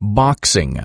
boxing.